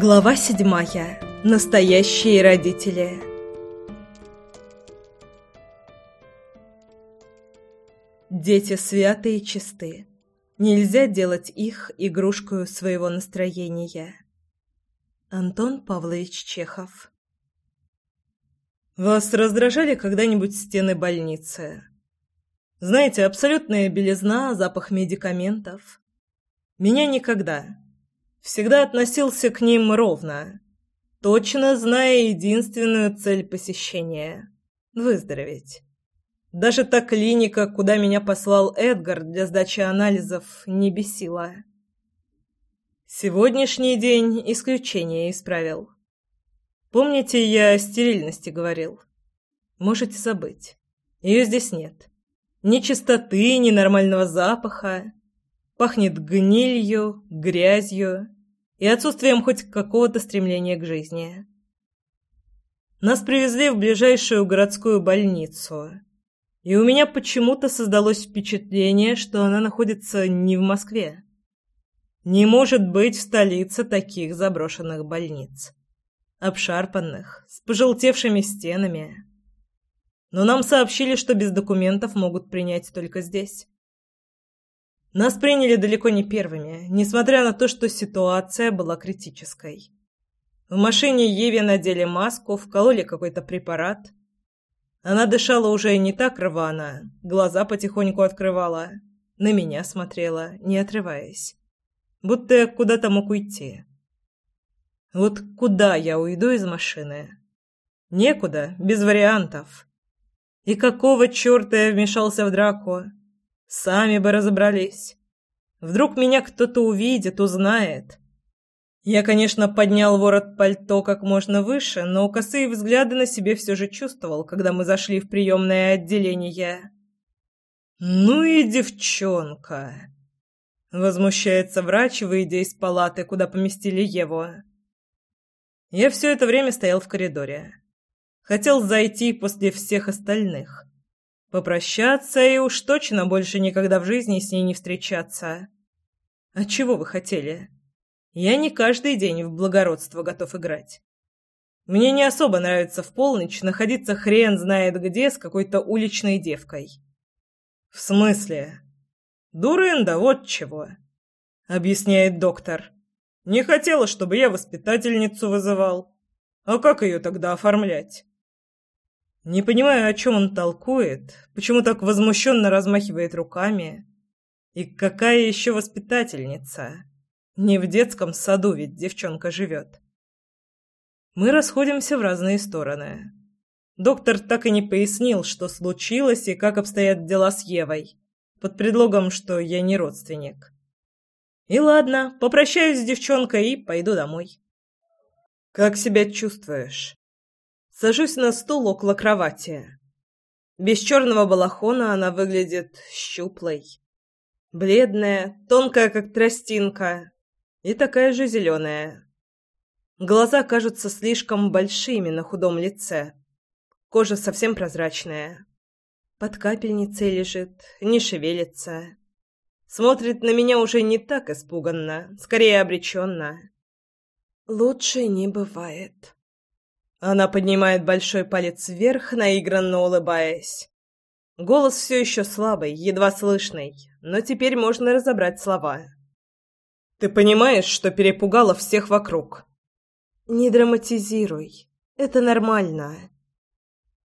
Глава седьмая. Настоящие родители. Дети святые и чисты. Нельзя делать их игрушкой своего настроения. Антон Павлович Чехов. Вас раздражали когда-нибудь стены больницы? Знаете, абсолютная белизна, запах медикаментов. Меня никогда. Всегда относился к ним ровно, точно зная единственную цель посещения – выздороветь. Даже та клиника, куда меня послал Эдгар для сдачи анализов, не бесила. Сегодняшний день исключение исправил. Помните, я о стерильности говорил? Можете забыть. Ее здесь нет. Ни чистоты, ни нормального запаха. Пахнет гнилью, грязью и отсутствием хоть какого-то стремления к жизни. Нас привезли в ближайшую городскую больницу, и у меня почему-то создалось впечатление, что она находится не в Москве. Не может быть в столице таких заброшенных больниц. Обшарпанных, с пожелтевшими стенами. Но нам сообщили, что без документов могут принять только здесь. Нас приняли далеко не первыми, несмотря на то, что ситуация была критической. В машине Еве надели маску, вкололи какой-то препарат. Она дышала уже не так рвано, глаза потихоньку открывала, на меня смотрела, не отрываясь. Будто я куда-то мог уйти. Вот куда я уйду из машины? Некуда, без вариантов. И какого черта я вмешался в драку? Сами бы разобрались. Вдруг меня кто-то увидит, узнает. Я, конечно, поднял ворот пальто как можно выше, но косые взгляды на себе все же чувствовал, когда мы зашли в приемное отделение. «Ну и девчонка!» Возмущается врач, выйдя из палаты, куда поместили Еву. Я все это время стоял в коридоре. Хотел зайти после всех остальных. Попрощаться и уж точно больше никогда в жизни с ней не встречаться. А чего вы хотели? Я не каждый день в благородство готов играть. Мне не особо нравится в полночь находиться хрен знает где с какой-то уличной девкой. В смысле? Дурында, вот чего, объясняет доктор. Не хотела, чтобы я воспитательницу вызывал. А как ее тогда оформлять? Не понимаю, о чем он толкует, почему так возмущенно размахивает руками. И какая еще воспитательница? Не в детском саду ведь девчонка живет. Мы расходимся в разные стороны. Доктор так и не пояснил, что случилось и как обстоят дела с Евой, под предлогом, что я не родственник. И ладно, попрощаюсь с девчонкой и пойду домой. «Как себя чувствуешь?» Сажусь на стул около кровати. Без черного балахона она выглядит щуплой. Бледная, тонкая, как тростинка, и такая же зеленая. Глаза кажутся слишком большими на худом лице. Кожа совсем прозрачная. Под капельницей лежит, не шевелится. Смотрит на меня уже не так испуганно, скорее обреченно. Лучше не бывает. Она поднимает большой палец вверх, наигранно улыбаясь. Голос все еще слабый, едва слышный, но теперь можно разобрать слова. «Ты понимаешь, что перепугала всех вокруг?» «Не драматизируй. Это нормально».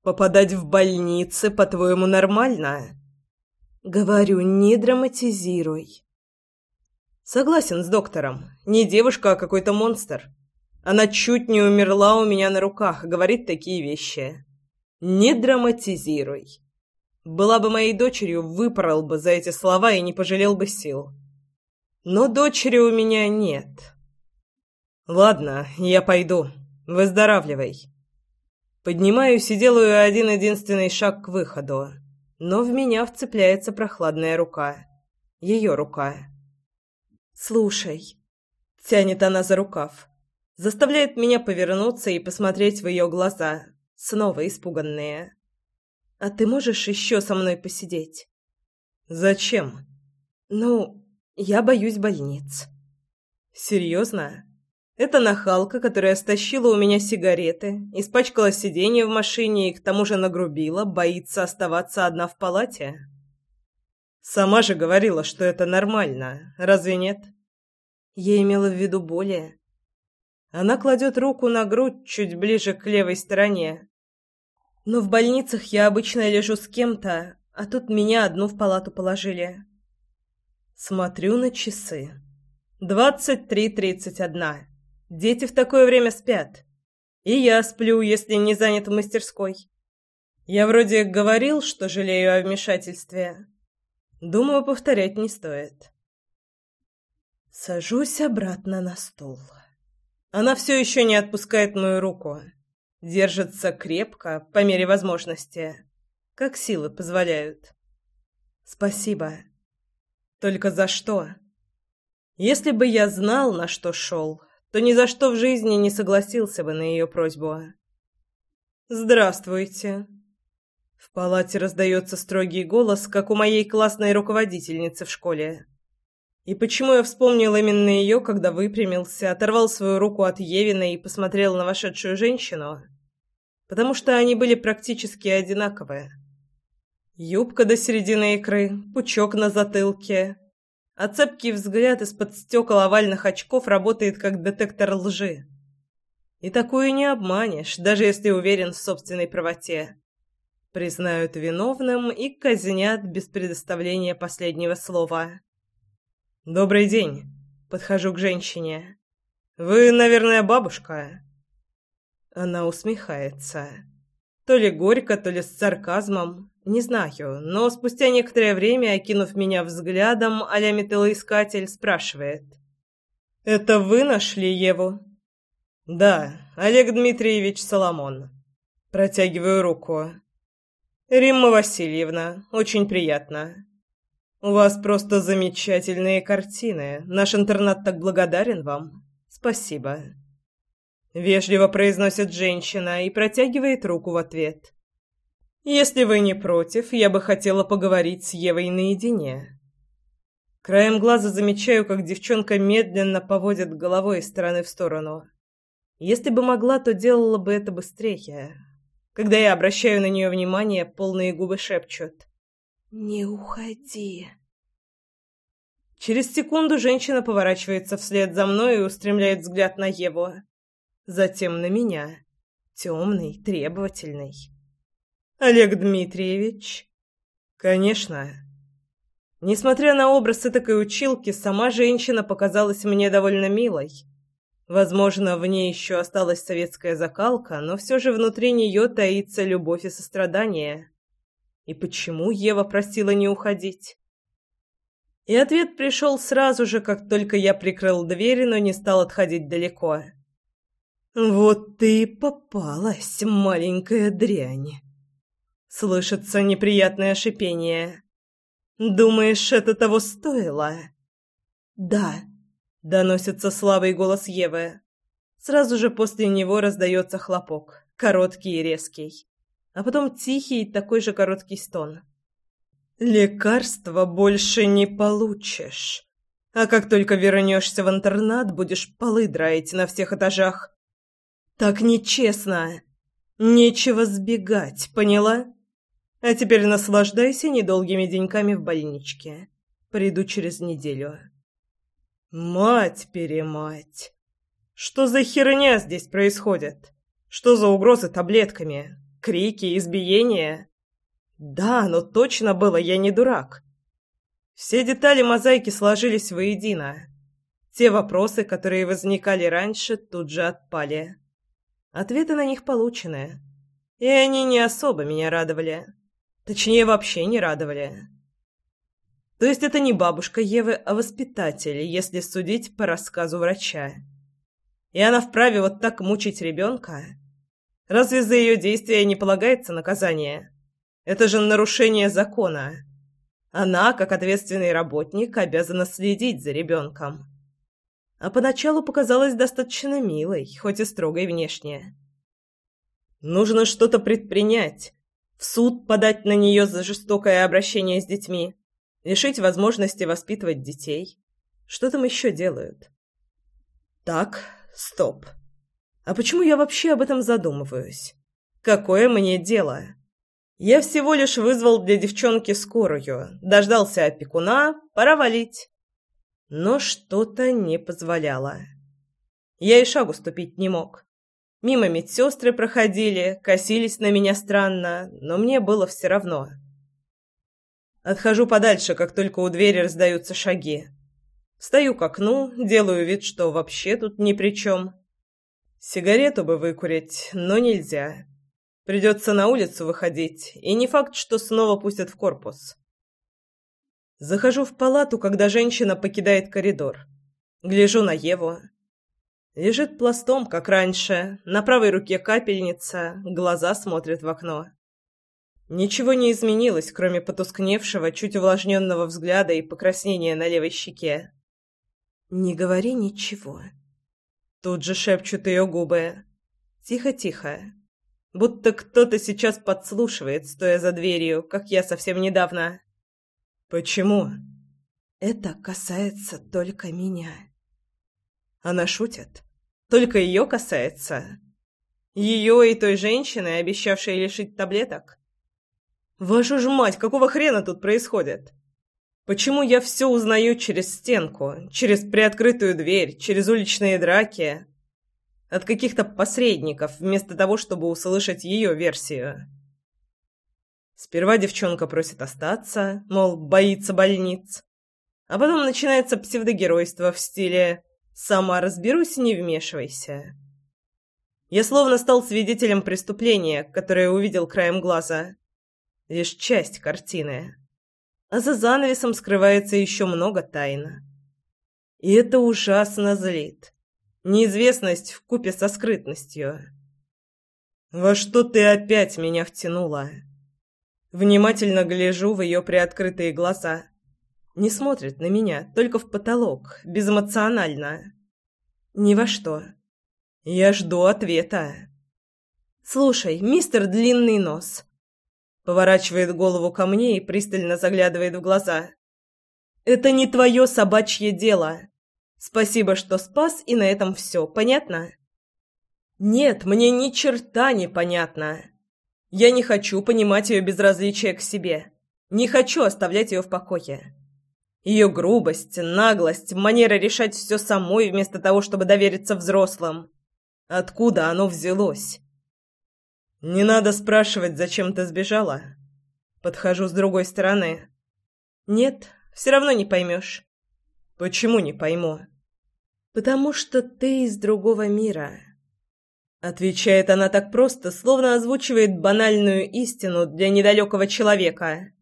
«Попадать в больницы, по-твоему, нормально?» «Говорю, не драматизируй». «Согласен с доктором. Не девушка, а какой-то монстр. Она чуть не умерла у меня на руках, говорит такие вещи. Не драматизируй. Была бы моей дочерью, выпорол бы за эти слова и не пожалел бы сил. Но дочери у меня нет. Ладно, я пойду. Выздоравливай. Поднимаюсь и делаю один-единственный шаг к выходу. Но в меня вцепляется прохладная рука. Ее рука. «Слушай», — тянет она за рукав, — заставляет меня повернуться и посмотреть в ее глаза, снова испуганные. «А ты можешь еще со мной посидеть?» «Зачем?» «Ну, я боюсь больниц». «Серьезно? Это нахалка, которая стащила у меня сигареты, испачкала сиденье в машине и к тому же нагрубила, боится оставаться одна в палате. Сама же говорила, что это нормально, разве нет? Я имела в виду более. Она кладет руку на грудь чуть ближе к левой стороне. Но в больницах я обычно лежу с кем-то, а тут меня одну в палату положили. Смотрю на часы. Двадцать три тридцать одна. Дети в такое время спят. И я сплю, если не занят в мастерской. Я вроде говорил, что жалею о вмешательстве. Думаю, повторять не стоит. Сажусь обратно на стул. Она все еще не отпускает мою руку. Держится крепко, по мере возможности, как силы позволяют. Спасибо. Только за что? Если бы я знал, на что шел, то ни за что в жизни не согласился бы на ее просьбу. «Здравствуйте!» В палате раздается строгий голос, как у моей классной руководительницы в школе. И почему я вспомнил именно ее, когда выпрямился, оторвал свою руку от Евина и посмотрел на вошедшую женщину? Потому что они были практически одинаковые. Юбка до середины икры, пучок на затылке, а цепкий взгляд из-под стекол овальных очков работает как детектор лжи. И такую не обманешь, даже если уверен в собственной правоте. Признают виновным и казнят без предоставления последнего слова. «Добрый день!» — подхожу к женщине. «Вы, наверное, бабушка?» Она усмехается. То ли горько, то ли с сарказмом. Не знаю, но спустя некоторое время, окинув меня взглядом, а-ля металлоискатель спрашивает. «Это вы нашли Еву?» «Да, Олег Дмитриевич Соломон». Протягиваю руку. «Римма Васильевна, очень приятно. У вас просто замечательные картины. Наш интернат так благодарен вам. Спасибо». Вежливо произносит женщина и протягивает руку в ответ. Если вы не против, я бы хотела поговорить с Евой наедине. Краем глаза замечаю, как девчонка медленно поводит головой из стороны в сторону. Если бы могла, то делала бы это быстрее. Когда я обращаю на нее внимание, полные губы шепчут: "Не уходи". Через секунду женщина поворачивается вслед за мной и устремляет взгляд на Еву, затем на меня, темный, требовательный. Олег Дмитриевич? Конечно. Несмотря на образ этой училки, сама женщина показалась мне довольно милой. Возможно, в ней еще осталась советская закалка, но все же внутри нее таится любовь и сострадание. И почему Ева просила не уходить? И ответ пришел сразу же, как только я прикрыл дверь, но не стал отходить далеко. «Вот ты и попалась, маленькая дрянь!» Слышится неприятное шипение. «Думаешь, это того стоило?» «Да», — доносится слабый голос Евы. Сразу же после него раздается хлопок, короткий и резкий. А потом тихий такой же короткий стон. «Лекарства больше не получишь. А как только вернешься в интернат, будешь полы драить на всех этажах. Так нечестно. Нечего сбегать, поняла?» А теперь наслаждайся недолгими деньками в больничке. Приду через неделю. Мать-перемать! Что за херня здесь происходит? Что за угрозы таблетками? Крики, избиения? Да, но точно было, я не дурак. Все детали мозаики сложились воедино. Те вопросы, которые возникали раньше, тут же отпали. Ответы на них получены. И они не особо меня радовали. Точнее, вообще не радовали. То есть это не бабушка Евы, а воспитатель, если судить по рассказу врача. И она вправе вот так мучить ребенка? Разве за ее действия не полагается наказание? Это же нарушение закона. Она, как ответственный работник, обязана следить за ребенком. А поначалу показалась достаточно милой, хоть и строгой внешне. Нужно что-то предпринять, в суд подать на нее за жестокое обращение с детьми, лишить возможности воспитывать детей. Что там еще делают? Так, стоп. А почему я вообще об этом задумываюсь? Какое мне дело? Я всего лишь вызвал для девчонки скорую, дождался опекуна, пора валить. Но что-то не позволяло. Я и шагу ступить не мог. Мимо медсестры проходили, косились на меня странно, но мне было все равно. Отхожу подальше, как только у двери раздаются шаги. Стою к окну, делаю вид, что вообще тут ни при чем. Сигарету бы выкурить, но нельзя. Придется на улицу выходить, и не факт, что снова пустят в корпус. Захожу в палату, когда женщина покидает коридор. Гляжу на Еву. Лежит пластом, как раньше, на правой руке капельница, глаза смотрят в окно. Ничего не изменилось, кроме потускневшего, чуть увлажненного взгляда и покраснения на левой щеке. «Не говори ничего». Тут же шепчут ее губы. Тихо-тихо будто кто-то сейчас подслушивает, стоя за дверью, как я совсем недавно. Почему? Это касается только меня. Она шутит. Только ее касается. Ее и той женщины, обещавшей лишить таблеток. Вашу ж мать, какого хрена тут происходит? Почему я все узнаю через стенку, через приоткрытую дверь, через уличные драки? от каких-то посредников, вместо того, чтобы услышать ее версию. Сперва девчонка просит остаться, мол, боится больниц. А потом начинается псевдогеройство в стиле «сама разберусь, не вмешивайся». Я словно стал свидетелем преступления, которое увидел краем глаза. Лишь часть картины. А за занавесом скрывается еще много тайн. И это ужасно злит. Неизвестность в купе со скрытностью. Во что ты опять меня втянула? Внимательно гляжу в ее приоткрытые глаза. Не смотрит на меня, только в потолок, безэмоционально. Ни во что. Я жду ответа. Слушай, мистер Длинный Нос. Поворачивает голову ко мне и пристально заглядывает в глаза. Это не твое собачье дело. Спасибо, что спас, и на этом все. Понятно? Нет, мне ни черта не понятно. Я не хочу понимать ее безразличие к себе. Не хочу оставлять ее в покое. Ее грубость, наглость, манера решать все самой вместо того, чтобы довериться взрослым. Откуда оно взялось? Не надо спрашивать, зачем ты сбежала. Подхожу с другой стороны. Нет, все равно не поймешь. Почему не пойму? «Потому что ты из другого мира», — отвечает она так просто, словно озвучивает банальную истину для недалекого человека.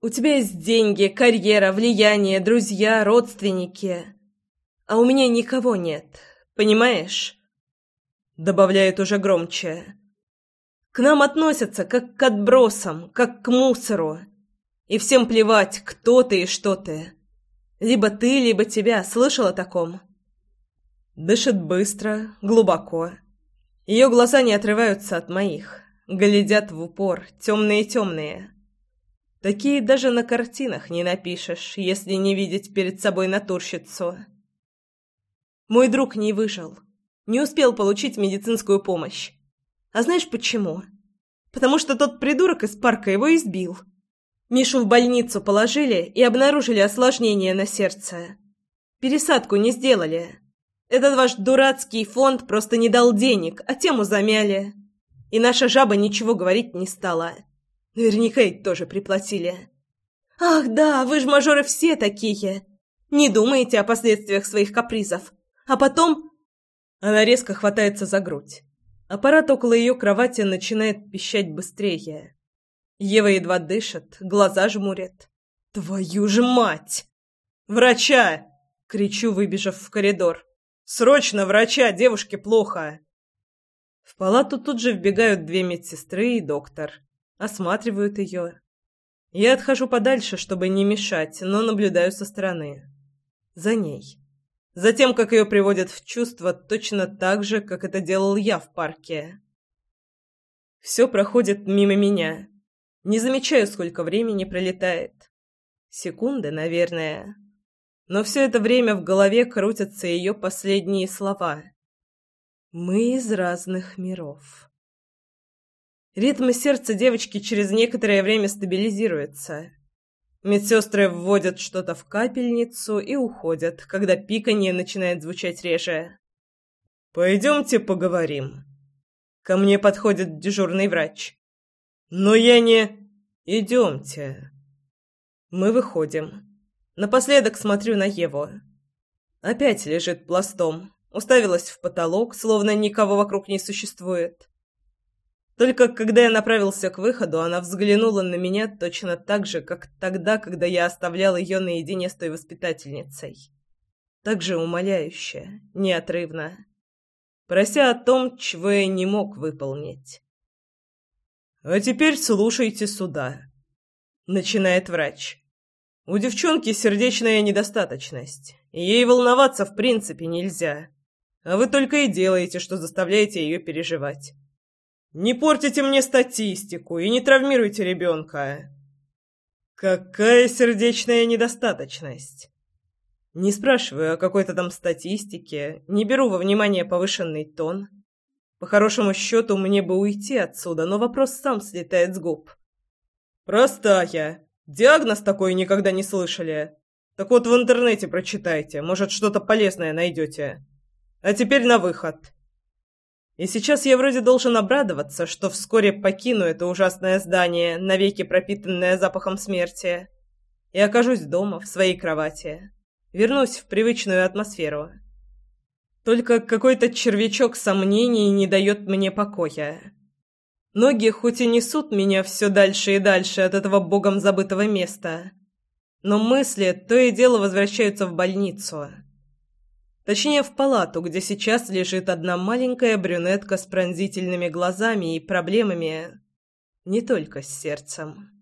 «У тебя есть деньги, карьера, влияние, друзья, родственники, а у меня никого нет, понимаешь?» Добавляет уже громче. «К нам относятся как к отбросам, как к мусору, и всем плевать, кто ты и что ты». Либо ты, либо тебя. Слышал о таком?» Дышит быстро, глубоко. Ее глаза не отрываются от моих. Глядят в упор, темные-темные. Такие даже на картинах не напишешь, если не видеть перед собой натурщицу. Мой друг не выжил. Не успел получить медицинскую помощь. А знаешь почему? Потому что тот придурок из парка его избил. Мишу в больницу положили и обнаружили осложнение на сердце. Пересадку не сделали. Этот ваш дурацкий фонд просто не дал денег, а тему замяли. И наша жаба ничего говорить не стала. Наверняка и тоже приплатили. Ах да, вы же мажоры все такие. Не думаете о последствиях своих капризов. А потом... Она резко хватается за грудь. Аппарат около ее кровати начинает пищать быстрее. Ева едва дышит, глаза жмурит. «Твою же мать!» «Врача!» — кричу, выбежав в коридор. «Срочно врача! Девушке плохо!» В палату тут же вбегают две медсестры и доктор. Осматривают ее. Я отхожу подальше, чтобы не мешать, но наблюдаю со стороны. За ней. Затем, как ее приводят в чувство, точно так же, как это делал я в парке. Все проходит мимо меня. Не замечаю, сколько времени пролетает. Секунды, наверное. но все это время в голове крутятся ее последние слова. «Мы из разных миров». Ритм сердца девочки через некоторое время стабилизируется. Медсестры вводят что-то в капельницу и уходят, когда пиканье начинает звучать реже. «Пойдемте поговорим». Ко мне подходит дежурный врач. «Но я не...» «Идемте». Мы выходим. Напоследок смотрю на Еву. Опять лежит пластом, уставилась в потолок, словно никого вокруг не существует. Только когда я направился к выходу, она взглянула на меня точно так же, как тогда, когда я оставлял ее наедине с той воспитательницей. Так же умоляюще, неотрывно, прося о том, чего я не мог выполнить. «А теперь слушайте сюда», — начинает врач. «У девчонки сердечная недостаточность, ей волноваться в принципе нельзя, а вы только и делаете, что заставляете ее переживать». Не портите мне статистику и не травмируйте ребенка. Какая сердечная недостаточность? Не спрашиваю о какой-то там статистике, не беру во внимание повышенный тон. По хорошему счету, мне бы уйти отсюда, но вопрос сам слетает с губ. Простая. Диагноз такой никогда не слышали. Так вот в интернете прочитайте, может, что-то полезное найдете. А теперь на выход. И сейчас я вроде должен обрадоваться, что вскоре покину это ужасное здание, навеки пропитанное запахом смерти, и окажусь дома, в своей кровати. Вернусь в привычную атмосферу. Только какой-то червячок сомнений не дает мне покоя. Ноги хоть и несут меня все дальше и дальше от этого богом забытого места, но мысли то и дело возвращаются в больницу. Точнее, в палату, где сейчас лежит одна маленькая брюнетка с пронзительными глазами и проблемами не только с сердцем.